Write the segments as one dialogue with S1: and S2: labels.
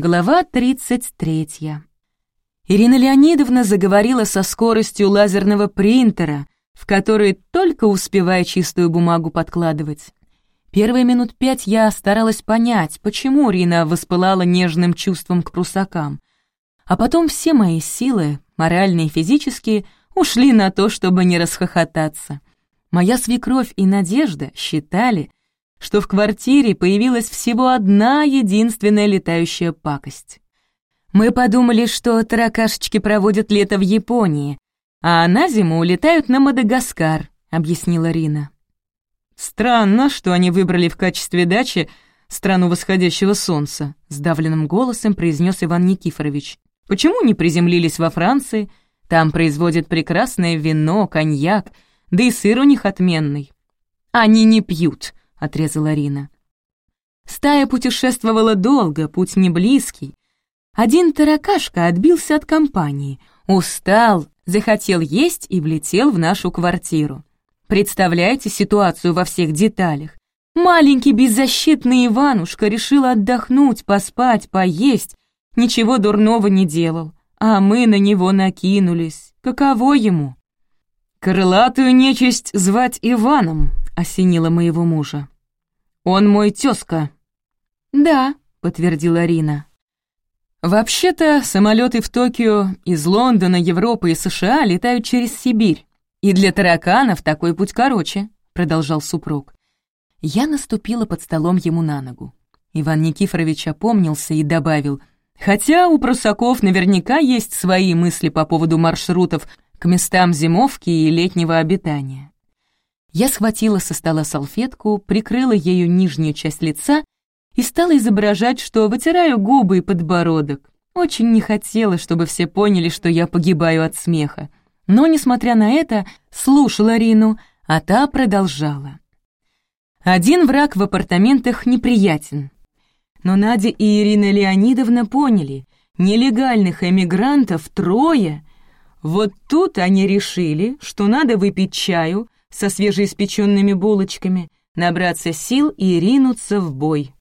S1: Глава 33. Ирина Леонидовна заговорила со скоростью лазерного принтера, в который только успевая чистую бумагу подкладывать. Первые минут пять я старалась понять, почему Рина воспылала нежным чувством к прусакам. А потом все мои силы, моральные и физические, ушли на то, чтобы не расхохотаться. Моя свекровь и Надежда считали, что в квартире появилась всего одна единственная летающая пакость. Мы подумали, что таракашечки проводят лето в Японии, а на зиму улетают на Мадагаскар, объяснила Рина. Странно, что они выбрали в качестве дачи страну восходящего солнца, сдавленным голосом произнес Иван Никифорович. Почему не приземлились во Франции? Там производят прекрасное вино, коньяк, да и сыр у них отменный. Они не пьют, — отрезала Рина. Стая путешествовала долго, путь не близкий. Один таракашка отбился от компании, устал, захотел есть и влетел в нашу квартиру. Представляете ситуацию во всех деталях? Маленький беззащитный Иванушка решил отдохнуть, поспать, поесть, ничего дурного не делал, а мы на него накинулись. Каково ему? «Крылатую нечисть звать Иваном», — осенила моего мужа. «Он мой тезка». «Да», — подтвердила Рина. «Вообще-то самолеты в Токио из Лондона, Европы и США летают через Сибирь. И для тараканов такой путь короче», — продолжал супруг. Я наступила под столом ему на ногу. Иван Никифорович опомнился и добавил, «Хотя у прусаков наверняка есть свои мысли по поводу маршрутов к местам зимовки и летнего обитания. Я схватила со стола салфетку, прикрыла ею нижнюю часть лица и стала изображать, что вытираю губы и подбородок. Очень не хотела, чтобы все поняли, что я погибаю от смеха. Но, несмотря на это, слушала Рину, а та продолжала. Один враг в апартаментах неприятен. Но Надя и Ирина Леонидовна поняли, нелегальных эмигрантов трое — вот тут они решили, что надо выпить чаю со свежеиспеченными булочками, набраться сил и ринуться в бой.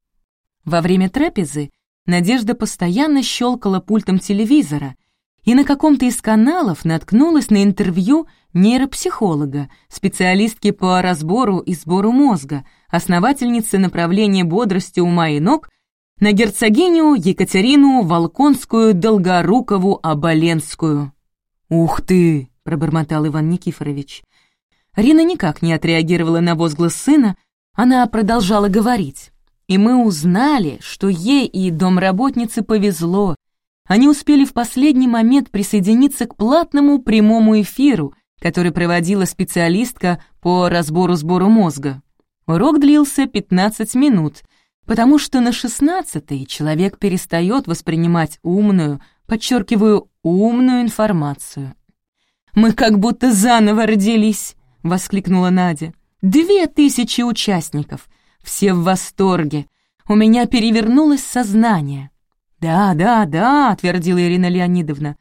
S1: Во время трапезы Надежда постоянно щелкала пультом телевизора и на каком-то из каналов наткнулась на интервью нейропсихолога, специалистки по разбору и сбору мозга, основательницы направления бодрости ума и ног на герцогиню Екатерину Волконскую-Долгорукову-Оболенскую. «Ух ты!» — пробормотал Иван Никифорович. Рина никак не отреагировала на возглас сына, она продолжала говорить. И мы узнали, что ей и домработнице повезло. Они успели в последний момент присоединиться к платному прямому эфиру, который проводила специалистка по разбору-сбору мозга. Урок длился 15 минут, потому что на 16-й человек перестает воспринимать умную, подчеркиваю, умную информацию. «Мы как будто заново родились!» — воскликнула Надя. «Две тысячи участников! Все в восторге! У меня перевернулось сознание!» «Да, да, да!» — твердила Ирина Леонидовна.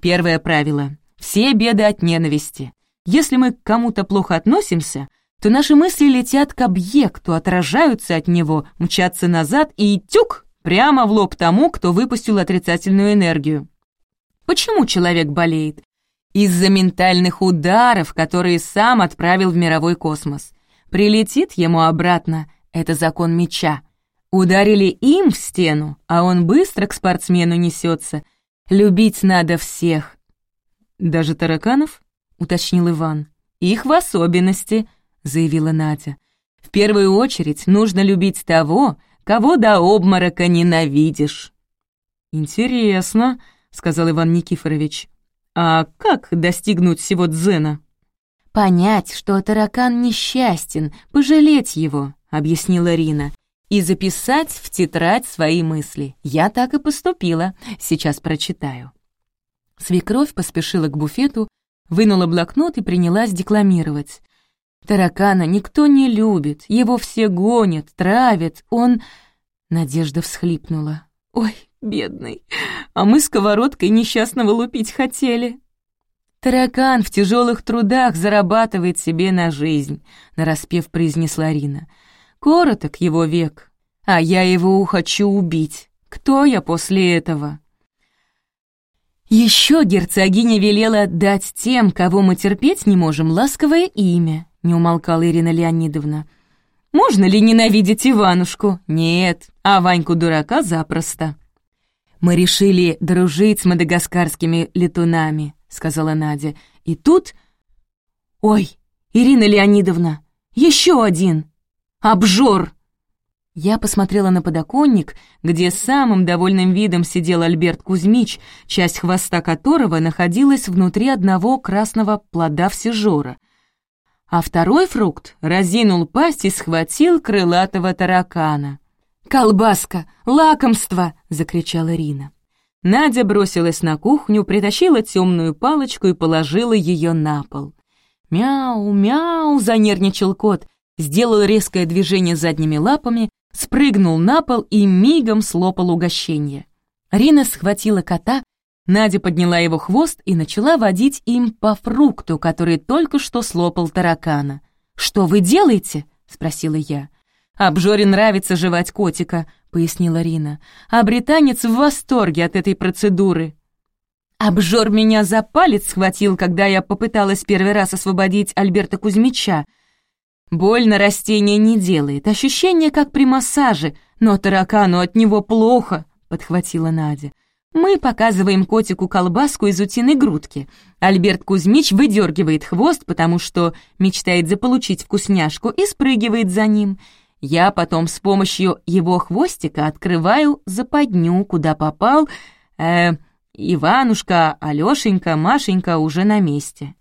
S1: «Первое правило — все беды от ненависти. Если мы к кому-то плохо относимся, то наши мысли летят к объекту, отражаются от него, мчатся назад и тюк прямо в лоб тому, кто выпустил отрицательную энергию. Почему человек болеет? Из-за ментальных ударов, которые сам отправил в мировой космос. Прилетит ему обратно, это закон меча. Ударили им в стену, а он быстро к спортсмену несется. Любить надо всех. «Даже тараканов?» — уточнил Иван. «Их в особенности», — заявила Надя. «В первую очередь нужно любить того, кого до обморока ненавидишь». «Интересно», — сказал Иван Никифорович. «А как достигнуть всего дзена?» «Понять, что таракан несчастен, пожалеть его», — объяснила Рина, «и записать в тетрадь свои мысли. Я так и поступила. Сейчас прочитаю». Свекровь поспешила к буфету, вынула блокнот и принялась декламировать. Таракана никто не любит, его все гонят, травят, он...» Надежда всхлипнула. «Ой, бедный, а мы сковородкой несчастного лупить хотели». «Таракан в тяжелых трудах зарабатывает себе на жизнь», — нараспев произнесла Рина. «Короток его век, а я его хочу убить. Кто я после этого? Еще герцогиня велела дать тем, кого мы терпеть не можем, ласковое имя, не умолкала Ирина Леонидовна. Можно ли ненавидеть Иванушку? Нет, а Ваньку-дурака запросто. Мы решили дружить с мадагаскарскими летунами, сказала Надя. И тут... Ой, Ирина Леонидовна, еще один! Обжор! Я посмотрела на подоконник, где самым довольным видом сидел Альберт Кузьмич, часть хвоста которого находилась внутри одного красного плода всежора — а второй фрукт разинул пасть и схватил крылатого таракана. «Колбаска! Лакомство!» — закричала Рина. Надя бросилась на кухню, притащила темную палочку и положила ее на пол. «Мяу, мяу!» — занервничал кот, сделал резкое движение задними лапами, спрыгнул на пол и мигом слопал угощение. Рина схватила кота Надя подняла его хвост и начала водить им по фрукту, который только что слопал таракана. «Что вы делаете?» — спросила я. «Обжоре нравится жевать котика», — пояснила Рина. «А британец в восторге от этой процедуры». Обжор меня за палец схватил, когда я попыталась первый раз освободить Альберта Кузьмича. Больно растение не делает, ощущение как при массаже, но таракану от него плохо, — подхватила Надя. Мы показываем котику колбаску из утиной грудки. Альберт Кузьмич выдергивает хвост, потому что мечтает заполучить вкусняшку и спрыгивает за ним. Я потом с помощью его хвостика открываю западню, куда попал... Э, Иванушка, Алёшенька, Машенька уже на месте.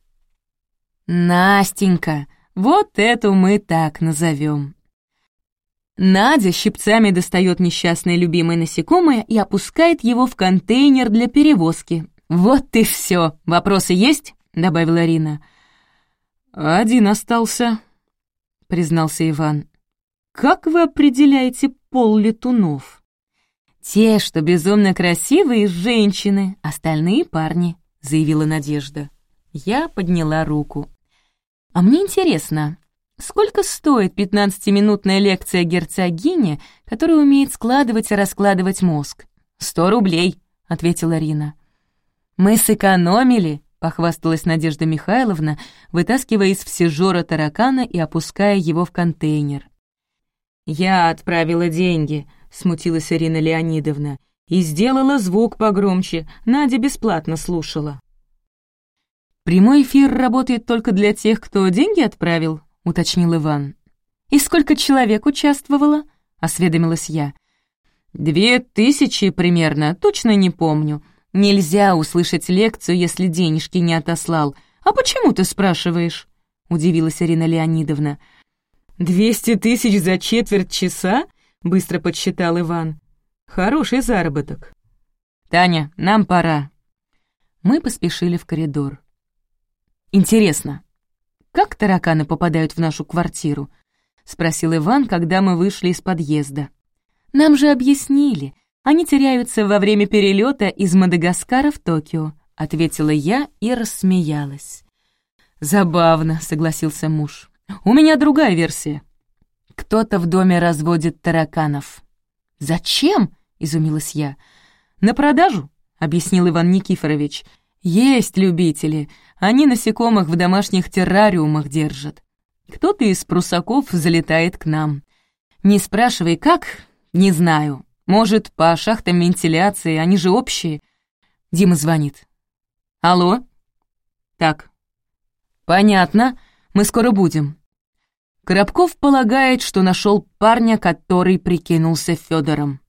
S1: Настенька, вот эту мы так назовем. Надя щипцами достает несчастное любимое насекомое и опускает его в контейнер для перевозки. «Вот и все. Вопросы есть?» — добавила Рина. «Один остался», — признался Иван. «Как вы определяете пол летунов?» «Те, что безумно красивые, женщины, остальные парни», — заявила Надежда. Я подняла руку. «А мне интересно, Сколько стоит пятнадцатиминутная лекция герцогини, которая умеет складывать и раскладывать мозг? «Сто рублей», — ответила Рина. «Мы сэкономили», — похвасталась Надежда Михайловна, вытаскивая из всежора таракана и опуская его в контейнер. «Я отправила деньги», — смутилась Ирина Леонидовна, и сделала звук погромче, Надя бесплатно слушала. «Прямой эфир работает только для тех, кто деньги отправил?» — уточнил Иван. «И сколько человек участвовало?» — осведомилась я. «Две тысячи примерно, точно не помню. Нельзя услышать лекцию, если денежки не отослал. А почему ты спрашиваешь?» — удивилась Ирина Леонидовна. «Двести тысяч за четверть часа?» — быстро подсчитал Иван. «Хороший заработок». «Таня, нам пора». Мы поспешили в коридор. «Интересно, как тараканы попадают в нашу квартиру?» — спросил Иван, когда мы вышли из подъезда. «Нам же объяснили. Они теряются во время перелета из Мадагаскара в Токио», — ответила я и рассмеялась. «Забавно», — согласился муж. «У меня другая версия. Кто-то в доме разводит тараканов». «Зачем?» — изумилась я. «На продажу», — объяснил Иван Никифорович. «Есть любители. Они насекомых в домашних террариумах держат. Кто-то из прусаков залетает к нам. Не спрашивай, как, не знаю. Может, по шахтам вентиляции, они же общие. Дима звонит. Алло? Так. Понятно, мы скоро будем. Коробков полагает, что нашел парня, который прикинулся Федором.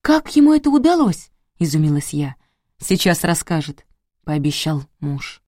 S1: «Как ему это удалось?» — изумилась я. «Сейчас расскажет», — пообещал муж.